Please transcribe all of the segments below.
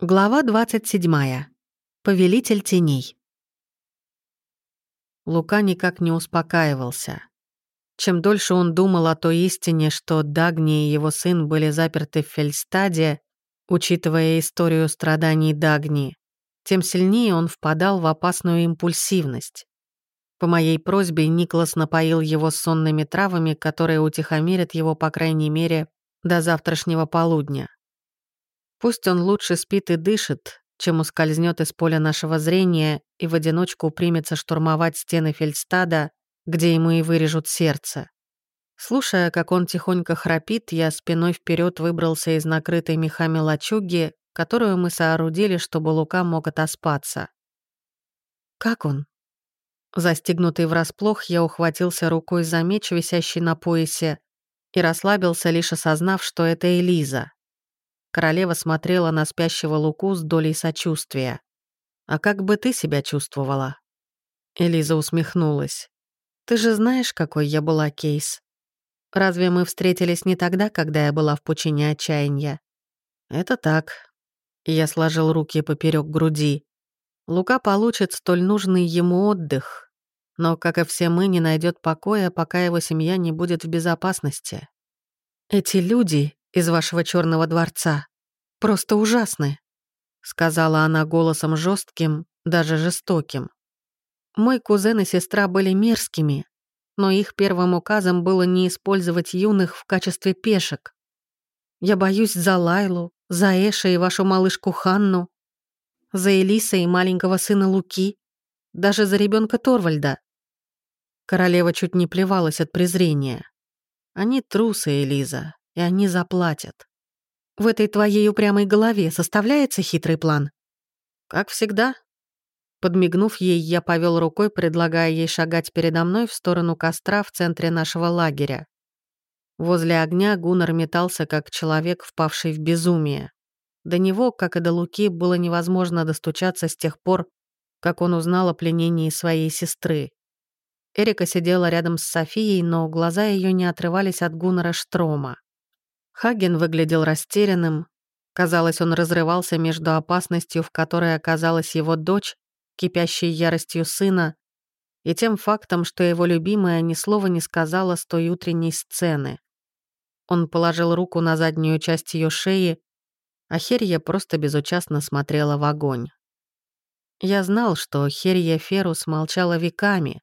Глава 27. Повелитель теней. Лука никак не успокаивался. Чем дольше он думал о той истине, что Дагни и его сын были заперты в Фельстаде, учитывая историю страданий Дагни, тем сильнее он впадал в опасную импульсивность. По моей просьбе Никлас напоил его сонными травами, которые утихомирят его, по крайней мере, до завтрашнего полудня. Пусть он лучше спит и дышит, чем ускользнет из поля нашего зрения и в одиночку примется штурмовать стены Фельдстада, где ему и вырежут сердце. Слушая, как он тихонько храпит, я спиной вперед выбрался из накрытой мехами лачуги, которую мы соорудили, чтобы Лука мог отоспаться. «Как он?» Застигнутый врасплох, я ухватился рукой за меч, висящий на поясе, и расслабился, лишь осознав, что это Элиза. Королева смотрела на спящего Луку с долей сочувствия. «А как бы ты себя чувствовала?» Элиза усмехнулась. «Ты же знаешь, какой я была, Кейс. Разве мы встретились не тогда, когда я была в пучине отчаяния?» «Это так». Я сложил руки поперек груди. Лука получит столь нужный ему отдых, но, как и все мы, не найдет покоя, пока его семья не будет в безопасности. Эти люди из вашего черного дворца просто ужасны», — сказала она голосом жестким, даже жестоким. «Мой кузен и сестра были мерзкими, но их первым указом было не использовать юных в качестве пешек. Я боюсь за Лайлу, за Эша и вашу малышку Ханну, за Элиса и маленького сына Луки, даже за ребенка Торвальда». Королева чуть не плевалась от презрения. «Они трусы, Элиза, и они заплатят. В этой твоей упрямой голове составляется хитрый план? Как всегда. Подмигнув ей, я повел рукой, предлагая ей шагать передо мной в сторону костра в центре нашего лагеря. Возле огня Гуннар метался, как человек, впавший в безумие. До него, как и до Луки, было невозможно достучаться с тех пор, как он узнал о пленении своей сестры. Эрика сидела рядом с Софией, но глаза ее не отрывались от Гуннара Штрома. Хаген выглядел растерянным. Казалось, он разрывался между опасностью, в которой оказалась его дочь, кипящей яростью сына, и тем фактом, что его любимая ни слова не сказала с той утренней сцены. Он положил руку на заднюю часть ее шеи, а Херья просто безучастно смотрела в огонь. Я знал, что Херья Ферус молчала веками.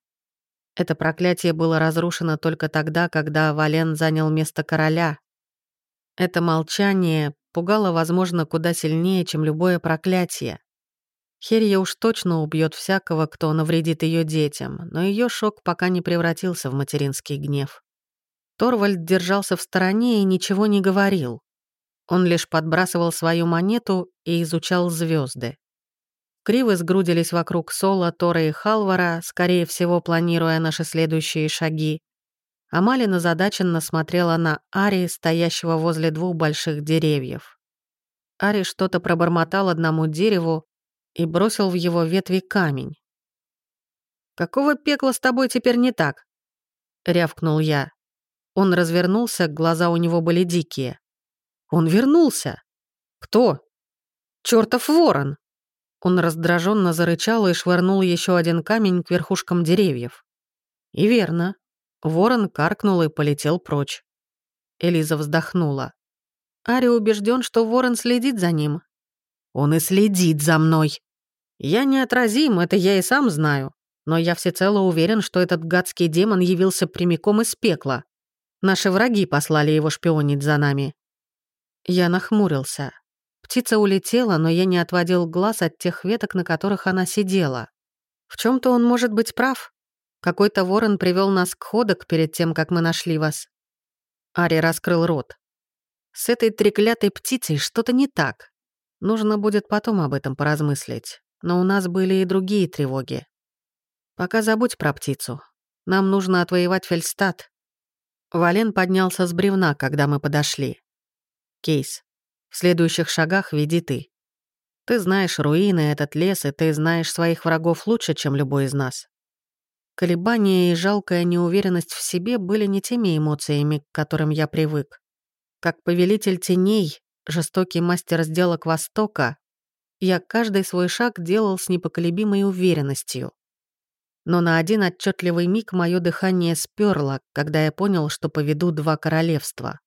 Это проклятие было разрушено только тогда, когда Вален занял место короля. Это молчание пугало, возможно, куда сильнее, чем любое проклятие. Херья уж точно убьет всякого, кто навредит ее детям, но ее шок пока не превратился в материнский гнев. Торвальд держался в стороне и ничего не говорил. Он лишь подбрасывал свою монету и изучал звезды. Кривы сгрудились вокруг Сола, Тора и Халвара, скорее всего, планируя наши следующие шаги, Амалина задаченно смотрела на Ари, стоящего возле двух больших деревьев. Ари что-то пробормотал одному дереву и бросил в его ветви камень. «Какого пекла с тобой теперь не так?» — рявкнул я. Он развернулся, глаза у него были дикие. «Он вернулся!» «Кто?» «Чёртов ворон!» Он раздраженно зарычал и швырнул еще один камень к верхушкам деревьев. И верно, Ворон каркнул и полетел прочь. Элиза вздохнула. Ари убежден, что ворон следит за ним. Он и следит за мной. Я неотразим, это я и сам знаю. Но я всецело уверен, что этот гадский демон явился прямиком из пекла. Наши враги послали его шпионить за нами. Я нахмурился. Птица улетела, но я не отводил глаз от тех веток, на которых она сидела. В чем то он может быть прав. Какой-то ворон привел нас к ходок перед тем, как мы нашли вас». Ари раскрыл рот. «С этой треклятой птицей что-то не так. Нужно будет потом об этом поразмыслить. Но у нас были и другие тревоги. Пока забудь про птицу. Нам нужно отвоевать Фельстад». Вален поднялся с бревна, когда мы подошли. «Кейс, в следующих шагах веди ты. Ты знаешь руины, этот лес, и ты знаешь своих врагов лучше, чем любой из нас. Колебания и жалкая неуверенность в себе были не теми эмоциями, к которым я привык. Как повелитель теней, жестокий мастер сделок Востока, я каждый свой шаг делал с непоколебимой уверенностью. Но на один отчетливый миг мое дыхание сперло, когда я понял, что поведу два королевства.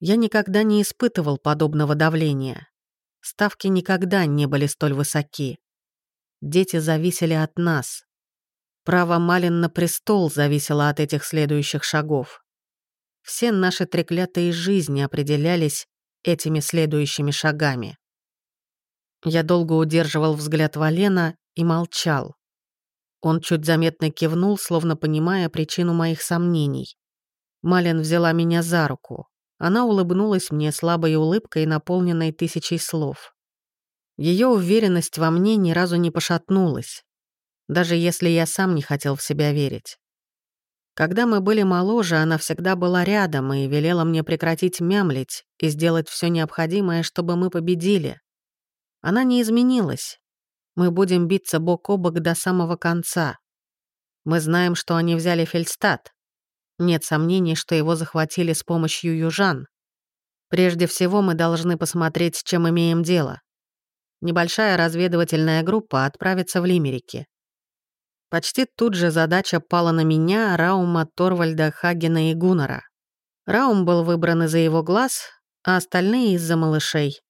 Я никогда не испытывал подобного давления. Ставки никогда не были столь высоки. Дети зависели от нас. Право Малин на престол зависело от этих следующих шагов. Все наши треклятые жизни определялись этими следующими шагами. Я долго удерживал взгляд Валена и молчал. Он чуть заметно кивнул, словно понимая причину моих сомнений. Малин взяла меня за руку. Она улыбнулась мне слабой улыбкой, наполненной тысячей слов. Ее уверенность во мне ни разу не пошатнулась, даже если я сам не хотел в себя верить. Когда мы были моложе, она всегда была рядом и велела мне прекратить мямлить и сделать все необходимое, чтобы мы победили. Она не изменилась. Мы будем биться бок о бок до самого конца. Мы знаем, что они взяли Фельдстад. Нет сомнений, что его захватили с помощью южан. Прежде всего, мы должны посмотреть, с чем имеем дело. Небольшая разведывательная группа отправится в Лимерики. Почти тут же задача пала на меня, Раума, Торвальда, Хагена и Гуннера. Раум был выбран из-за его глаз, а остальные — из-за малышей.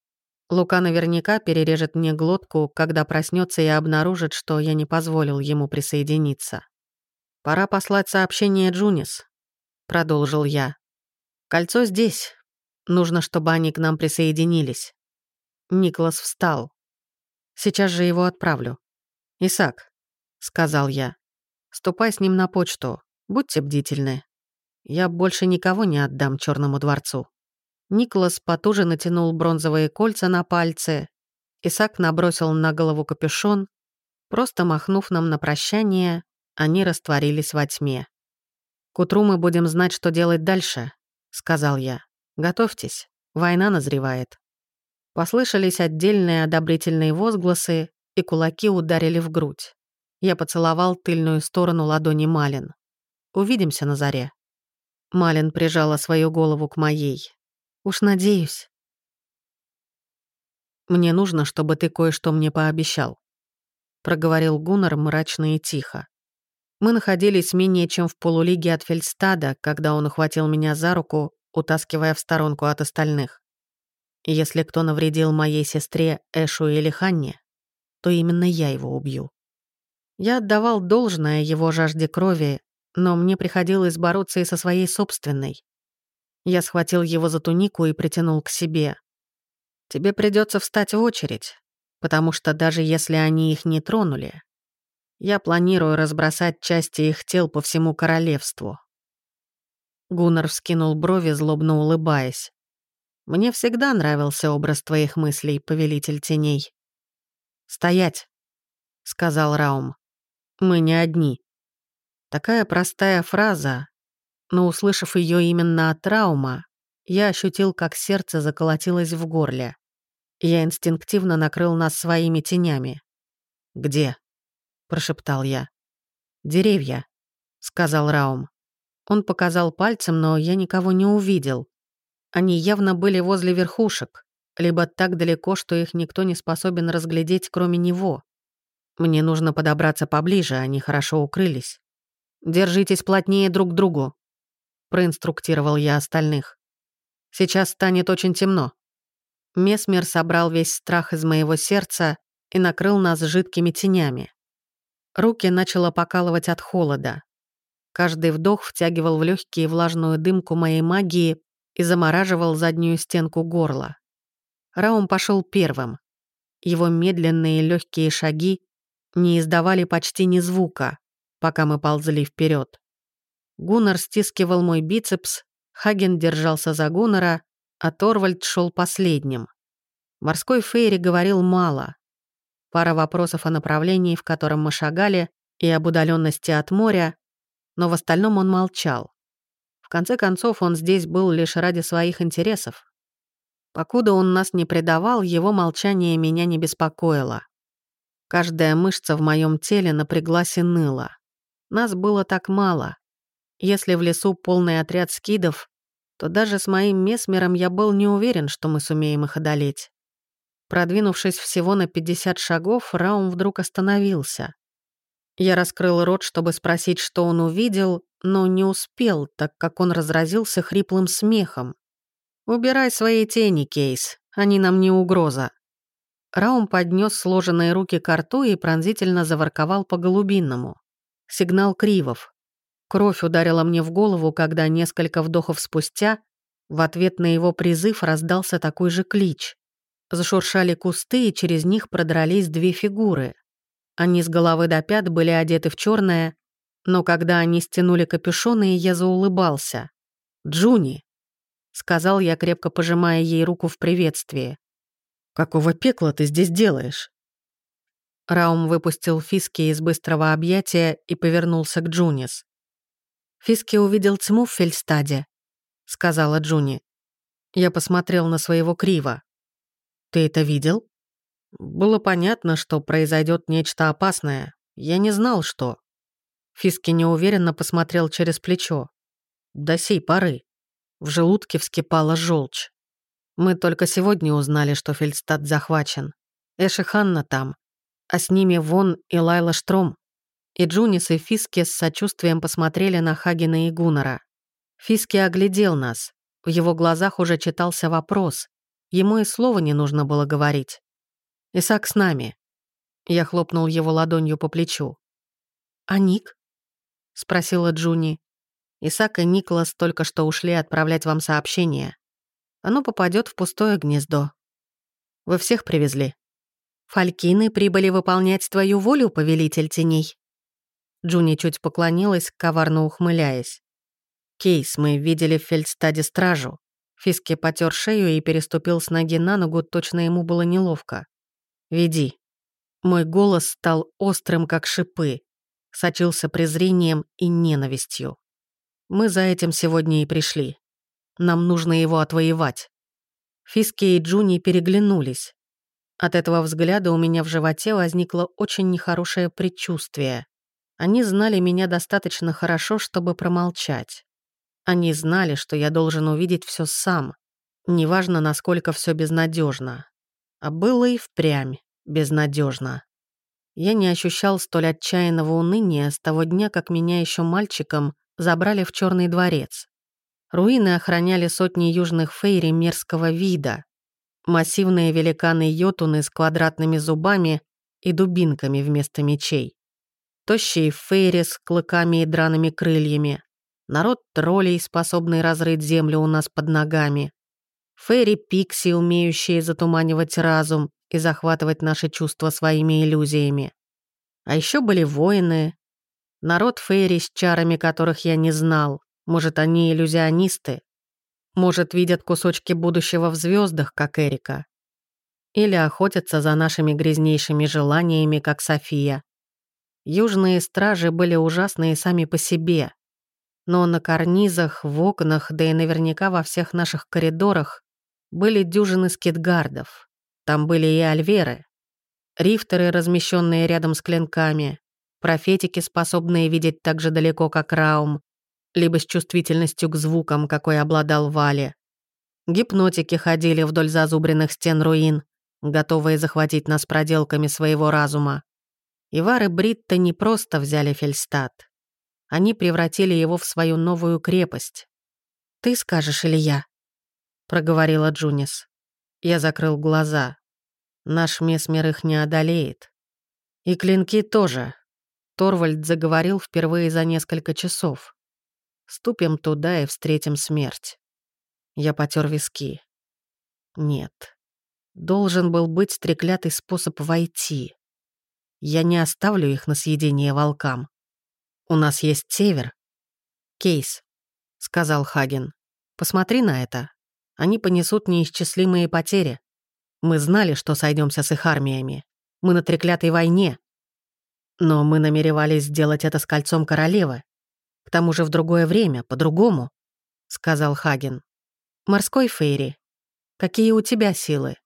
Лука наверняка перережет мне глотку, когда проснется и обнаружит, что я не позволил ему присоединиться. «Пора послать сообщение Джунис», — продолжил я. «Кольцо здесь. Нужно, чтобы они к нам присоединились». Никлас встал. «Сейчас же его отправлю». «Исаак», — сказал я, — «ступай с ним на почту. Будьте бдительны. Я больше никого не отдам Черному дворцу». Николас потуже натянул бронзовые кольца на пальцы. Исаак набросил на голову капюшон. Просто махнув нам на прощание, они растворились во тьме. «К утру мы будем знать, что делать дальше», — сказал я. «Готовьтесь, война назревает». Послышались отдельные одобрительные возгласы, и кулаки ударили в грудь. Я поцеловал тыльную сторону ладони Малин. «Увидимся на заре». Малин прижала свою голову к моей. Уж надеюсь. «Мне нужно, чтобы ты кое-что мне пообещал», — проговорил Гуннар мрачно и тихо. Мы находились менее чем в полулиге от Фельдстада, когда он ухватил меня за руку, утаскивая в сторонку от остальных. Если кто навредил моей сестре Эшу или Ханне, то именно я его убью. Я отдавал должное его жажде крови, но мне приходилось бороться и со своей собственной. Я схватил его за тунику и притянул к себе. «Тебе придется встать в очередь, потому что даже если они их не тронули, я планирую разбросать части их тел по всему королевству». Гуннар вскинул брови, злобно улыбаясь. «Мне всегда нравился образ твоих мыслей, повелитель теней». «Стоять», — сказал Раум. «Мы не одни». Такая простая фраза, но, услышав ее именно от траума, я ощутил, как сердце заколотилось в горле. Я инстинктивно накрыл нас своими тенями. «Где?» — прошептал я. «Деревья», — сказал Раум. Он показал пальцем, но я никого не увидел. Они явно были возле верхушек, либо так далеко, что их никто не способен разглядеть, кроме него. Мне нужно подобраться поближе, они хорошо укрылись. Держитесь плотнее друг к другу, проинструктировал я остальных. Сейчас станет очень темно. Месмер собрал весь страх из моего сердца и накрыл нас жидкими тенями. Руки начало покалывать от холода. Каждый вдох втягивал в легкие влажную дымку моей магии и замораживал заднюю стенку горла. Раум пошел первым. Его медленные легкие шаги не издавали почти ни звука, пока мы ползли вперед. Гуннар стискивал мой бицепс, Хаген держался за Гуннара, а Торвальд шел последним. Морской Фейри говорил мало. Пара вопросов о направлении, в котором мы шагали, и об удаленности от моря, но в остальном он молчал. В конце концов, он здесь был лишь ради своих интересов. Покуда он нас не предавал, его молчание меня не беспокоило. Каждая мышца в моем теле напряглась и ныла. Нас было так мало. Если в лесу полный отряд скидов, то даже с моим месмером я был не уверен, что мы сумеем их одолеть. Продвинувшись всего на 50 шагов, Раум вдруг остановился. Я раскрыл рот, чтобы спросить, что он увидел, но не успел, так как он разразился хриплым смехом. «Убирай свои тени, Кейс, они нам не угроза». Раум поднес сложенные руки к рту и пронзительно заворковал по голубинному. Сигнал кривов. Кровь ударила мне в голову, когда несколько вдохов спустя в ответ на его призыв раздался такой же клич. Зашуршали кусты, и через них продрались две фигуры. Они с головы до пят были одеты в черное, но когда они стянули капюшоны, я заулыбался. «Джуни!» — сказал я, крепко пожимая ей руку в приветствии. «Какого пекла ты здесь делаешь?» Раум выпустил Фиски из быстрого объятия и повернулся к Джунис. «Фиски увидел тьму в Фельстаде», — сказала Джуни. Я посмотрел на своего Крива. «Ты это видел?» Было понятно, что произойдет нечто опасное. Я не знал, что. Фиски неуверенно посмотрел через плечо. До сей поры. В желудке вскипала желчь. Мы только сегодня узнали, что Фельдстад захвачен. Эш и Ханна там, а с ними Вон и Лайла Штром. И Джунис и Фиски с сочувствием посмотрели на Хагена и Гуннера. Фиски оглядел нас. В его глазах уже читался вопрос. Ему и слова не нужно было говорить. «Исаак с нами». Я хлопнул его ладонью по плечу. «А Ник?» — спросила Джуни. «Исаак и Никлас только что ушли отправлять вам сообщение. Оно попадет в пустое гнездо. Вы всех привезли?» «Фалькины прибыли выполнять твою волю, повелитель теней». Джуни чуть поклонилась, коварно ухмыляясь. «Кейс, мы видели в Фельдстаде стражу». Фиски потер шею и переступил с ноги на ногу, точно ему было неловко. «Веди». Мой голос стал острым, как шипы, сочился презрением и ненавистью. Мы за этим сегодня и пришли. Нам нужно его отвоевать. Фиски и Джуни переглянулись. От этого взгляда у меня в животе возникло очень нехорошее предчувствие. Они знали меня достаточно хорошо, чтобы промолчать. Они знали, что я должен увидеть все сам, неважно, насколько все безнадежно. А было и впрямь безнадежно. Я не ощущал столь отчаянного уныния с того дня, как меня еще мальчиком забрали в Черный дворец. Руины охраняли сотни южных фейри мерзкого вида. Массивные великаны-йотуны с квадратными зубами и дубинками вместо мечей. Тощие фейри с клыками и драными крыльями. Народ троллей, способный разрыть землю у нас под ногами. Фейри-пикси, умеющие затуманивать разум и захватывать наши чувства своими иллюзиями. А еще были воины. Народ фейри с чарами, которых я не знал. Может, они иллюзионисты? Может, видят кусочки будущего в звездах, как Эрика? Или охотятся за нашими грязнейшими желаниями, как София? Южные стражи были ужасные сами по себе. Но на карнизах, в окнах, да и наверняка во всех наших коридорах были дюжины скитгардов. Там были и альверы, рифтеры, размещенные рядом с клинками, профетики, способные видеть так же далеко, как Раум, либо с чувствительностью к звукам, какой обладал Вали. Гипнотики ходили вдоль зазубренных стен руин, готовые захватить нас проделками своего разума. Ивары Бритта не просто взяли Фельстад. Они превратили его в свою новую крепость. «Ты скажешь или я?» проговорила Джунис. Я закрыл глаза. Наш месмер их не одолеет. И клинки тоже. Торвальд заговорил впервые за несколько часов. Ступим туда и встретим смерть. Я потер виски. Нет. Должен был быть треклятый способ войти. Я не оставлю их на съедение волкам. У нас есть север. Кейс, сказал Хаген. Посмотри на это. Они понесут неисчислимые потери. Мы знали, что сойдемся с их армиями. Мы на треклятой войне. Но мы намеревались сделать это с кольцом королевы. К тому же в другое время, по-другому, — сказал Хаген. «Морской Фейри, какие у тебя силы?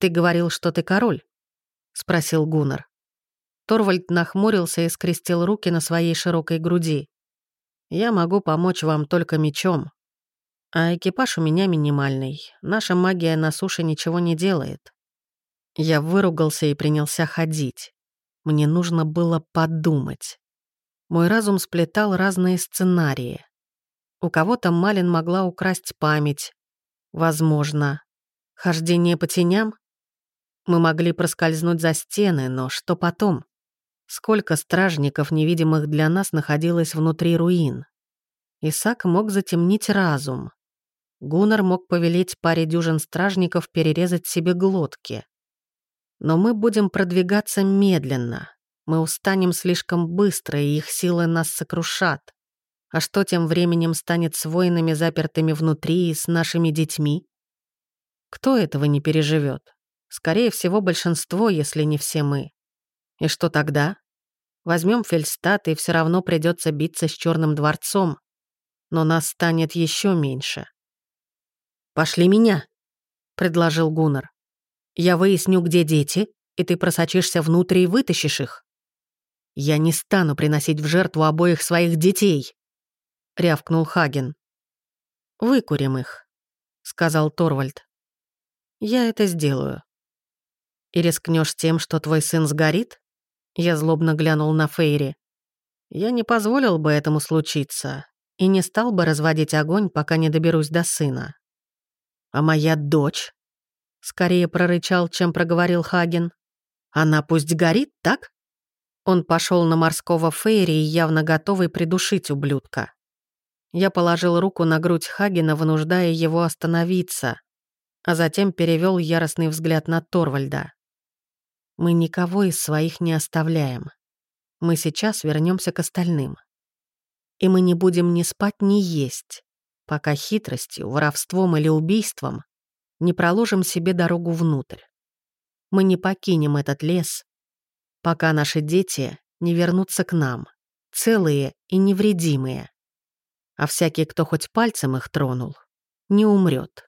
Ты говорил, что ты король?» — спросил Гуннар. Торвальд нахмурился и скрестил руки на своей широкой груди. «Я могу помочь вам только мечом. А экипаж у меня минимальный. Наша магия на суше ничего не делает. Я выругался и принялся ходить. Мне нужно было подумать. Мой разум сплетал разные сценарии. У кого-то Малин могла украсть память. Возможно. Хождение по теням? Мы могли проскользнуть за стены, но что потом? Сколько стражников, невидимых для нас, находилось внутри руин? Исаак мог затемнить разум. Гуннар мог повелеть паре дюжин стражников перерезать себе глотки. Но мы будем продвигаться медленно. Мы устанем слишком быстро, и их силы нас сокрушат. А что тем временем станет с воинами, запертыми внутри, и с нашими детьми? Кто этого не переживет? Скорее всего, большинство, если не все мы. И что тогда? Возьмем Фельстат, и все равно придется биться с Черным дворцом. Но нас станет еще меньше. «Пошли меня», — предложил Гуннар. Я выясню, где дети, и ты просочишься внутрь и вытащишь их. Я не стану приносить в жертву обоих своих детей, рявкнул Хаген. Выкурим их, сказал Торвальд. Я это сделаю. И рискнешь тем, что твой сын сгорит? Я злобно глянул на Фейри. Я не позволил бы этому случиться и не стал бы разводить огонь, пока не доберусь до сына. А моя дочь? Скорее прорычал, чем проговорил Хаген. Она пусть горит, так? Он пошел на морского Фейри, явно готовый придушить ублюдка. Я положил руку на грудь Хагена, вынуждая его остановиться, а затем перевел яростный взгляд на Торвальда. Мы никого из своих не оставляем. Мы сейчас вернемся к остальным. И мы не будем ни спать, ни есть, пока хитростью, воровством или убийством не проложим себе дорогу внутрь. Мы не покинем этот лес, пока наши дети не вернутся к нам, целые и невредимые. А всякий, кто хоть пальцем их тронул, не умрет.